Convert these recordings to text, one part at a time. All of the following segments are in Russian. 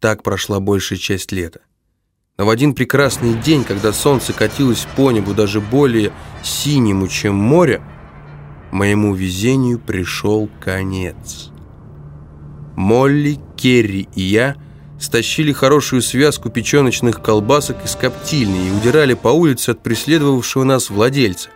Так прошла большая часть лета. Но в один прекрасный день, когда солнце катилось по небу даже более синему, чем море, моему везению пришел конец. Молли, Керри и я стащили хорошую связку печеночных колбасок из коптильни и удирали по улице от преследовавшего нас владельца.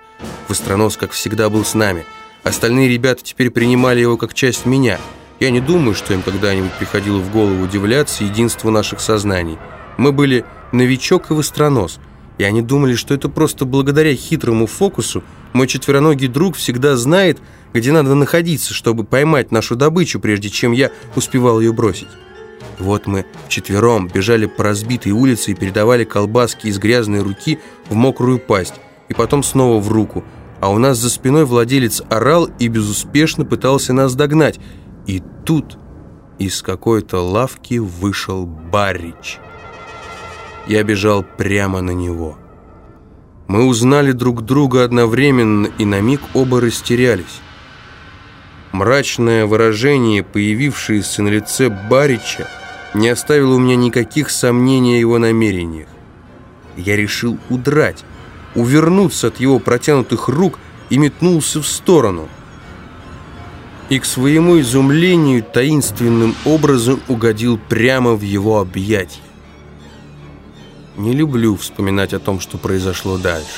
Востронос, как всегда, был с нами. Остальные ребята теперь принимали его как часть меня. Я не думаю, что им когда-нибудь приходило в голову удивляться единству наших сознаний. Мы были новичок и востронос, и они думали, что это просто благодаря хитрому фокусу мой четвероногий друг всегда знает, где надо находиться, чтобы поймать нашу добычу, прежде чем я успевал ее бросить. Вот мы вчетвером бежали по разбитой улице и передавали колбаски из грязной руки в мокрую пасть, и потом снова в руку, а у нас за спиной владелец орал и безуспешно пытался нас догнать. И тут из какой-то лавки вышел Баррич. Я бежал прямо на него. Мы узнали друг друга одновременно и на миг оба растерялись. Мрачное выражение, появившееся на лице Барича, не оставило у меня никаких сомнений о его намерениях. Я решил удрать, увернуться от его протянутых рук и метнулся в сторону. И к своему изумлению таинственным образом угодил прямо в его объятия. Не люблю вспоминать о том, что произошло дальше.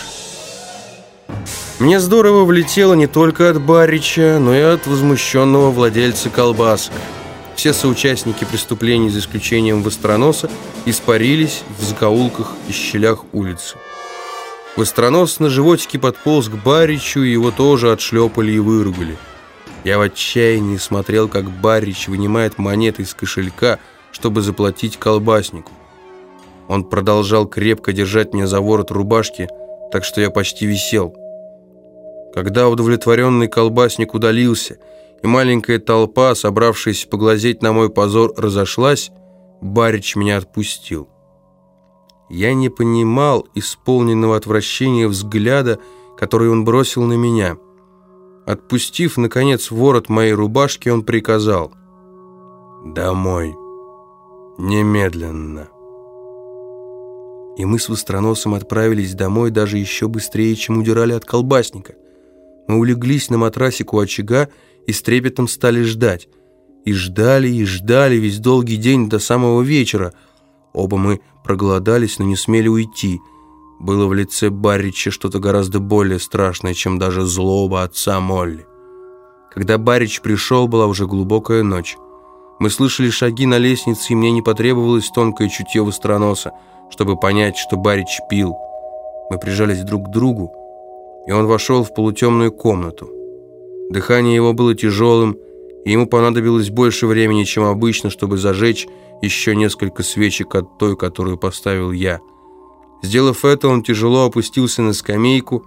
Мне здорово влетело не только от Барича, но и от возмущенного владельца колбасок. Все соучастники преступлений, за исключением Востроноса, испарились в закоулках и щелях улицы. Востронос на животике подполз к Баричу, и его тоже отшлепали и выругали. Я в отчаянии смотрел, как Барич вынимает монеты из кошелька, чтобы заплатить колбаснику. Он продолжал крепко держать меня за ворот рубашки, так что я почти висел. Когда удовлетворенный колбасник удалился, и маленькая толпа, собравшаяся поглазеть на мой позор, разошлась, Барич меня отпустил. Я не понимал исполненного отвращения взгляда, который он бросил на меня. Отпустив, наконец, ворот моей рубашки, он приказал «Домой! Немедленно!» И мы с Востроносом отправились домой даже еще быстрее, чем удирали от колбасника. Мы улеглись на матрасик у очага и с трепетом стали ждать. И ждали, и ждали весь долгий день до самого вечера. Оба мы проголодались, но не смели уйти. Было в лице Баррича что-то гораздо более страшное, чем даже злоба отца Молли. Когда Баррич пришел, была уже глубокая ночь. Мы слышали шаги на лестнице, и мне не потребовалось тонкое чутье востроноса — чтобы понять, что Барич пил. Мы прижались друг к другу, и он вошел в полутемную комнату. Дыхание его было тяжелым, и ему понадобилось больше времени, чем обычно, чтобы зажечь еще несколько свечек от той, которую поставил я. Сделав это, он тяжело опустился на скамейку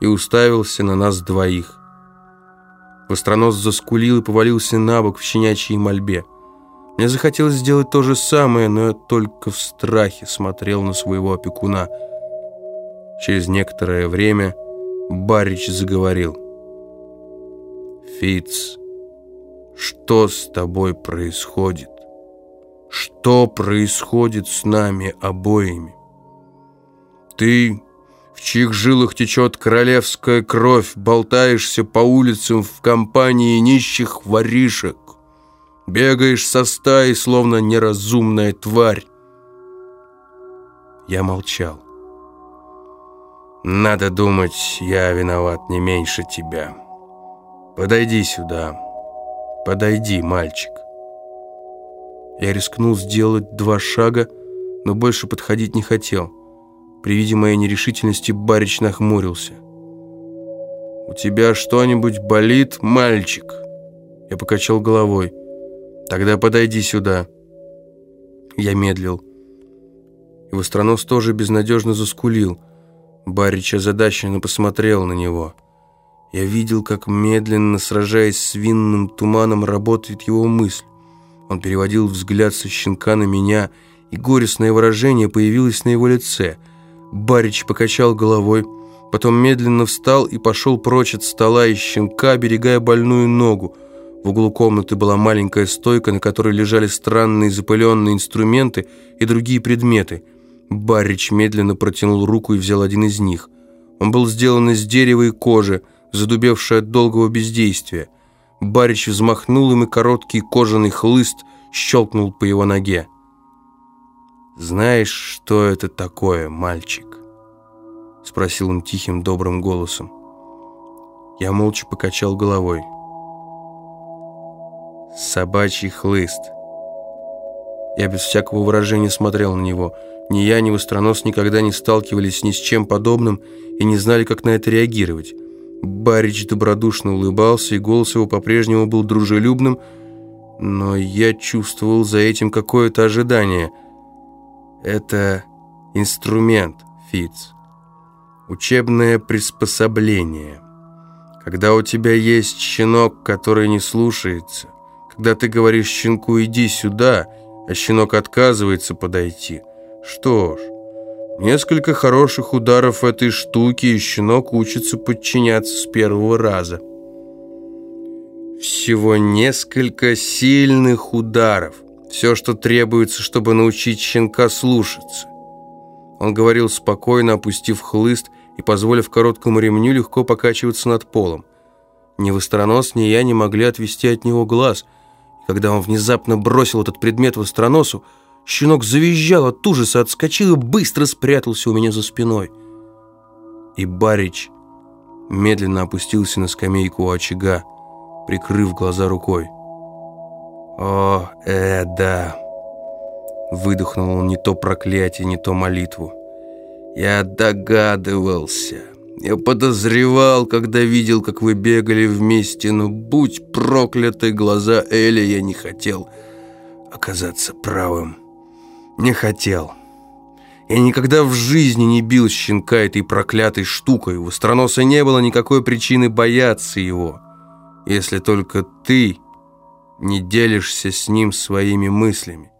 и уставился на нас двоих. Востронос заскулил и повалился на бок в щенячьей мольбе. Мне захотелось сделать то же самое, но я только в страхе смотрел на своего опекуна. Через некоторое время Барич заговорил. «Фиц, что с тобой происходит? Что происходит с нами обоими? Ты, в чьих жилах течет королевская кровь, болтаешься по улицам в компании нищих воришек, Бегаешь со стаей, словно неразумная тварь. Я молчал. Надо думать, я виноват не меньше тебя. Подойди сюда. Подойди, мальчик. Я рискнул сделать два шага, но больше подходить не хотел. При виде моей нерешительности Барич нахмурился. «У тебя что-нибудь болит, мальчик?» Я покачал головой. «Тогда подойди сюда». Я медлил. И Востронос тоже безнадежно заскулил. Барич озадаченно посмотрел на него. Я видел, как медленно, сражаясь с винным туманом, работает его мысль. Он переводил взгляд со щенка на меня, и горестное выражение появилось на его лице. Барич покачал головой, потом медленно встал и пошел прочь от стола и щенка, берегая больную ногу. В углу комнаты была маленькая стойка, на которой лежали странные запыленные инструменты и другие предметы. Баррич медленно протянул руку и взял один из них. Он был сделан из дерева и кожи, задубевший от долгого бездействия. Барич взмахнул им, и короткий кожаный хлыст щелкнул по его ноге. «Знаешь, что это такое, мальчик?» Спросил он тихим, добрым голосом. Я молча покачал головой. «Собачий хлыст». Я без всякого выражения смотрел на него. Ни я, ни Востронос никогда не сталкивались ни с чем подобным и не знали, как на это реагировать. Барич добродушно улыбался, и голос его по-прежнему был дружелюбным, но я чувствовал за этим какое-то ожидание. Это инструмент, Фиц. Учебное приспособление. Когда у тебя есть щенок, который не слушается, когда ты говоришь щенку «иди сюда», а щенок отказывается подойти, что ж, Несколько хороших ударов этой штуки, и щенок учится подчиняться с первого раза. Всего несколько сильных ударов. Все, что требуется, чтобы научить щенка слушаться. Он говорил спокойно, опустив хлыст и позволив короткому ремню легко покачиваться над полом. Ни Востронос, ни я не могли отвести от него глаз. Когда он внезапно бросил этот предмет Востроносу, Щенок завизжал от ужаса, отскочил и быстро спрятался у меня за спиной. И Барич медленно опустился на скамейку у очага, прикрыв глаза рукой. «О, э, да!» Выдохнул он не то проклятие, не то молитву. «Я догадывался. Я подозревал, когда видел, как вы бегали вместе, но будь прокляты глаза Эли, я не хотел оказаться правым». Не хотел. Я никогда в жизни не бил щенка этой проклятой штукой. У Остроноса не было никакой причины бояться его. Если только ты не делишься с ним своими мыслями.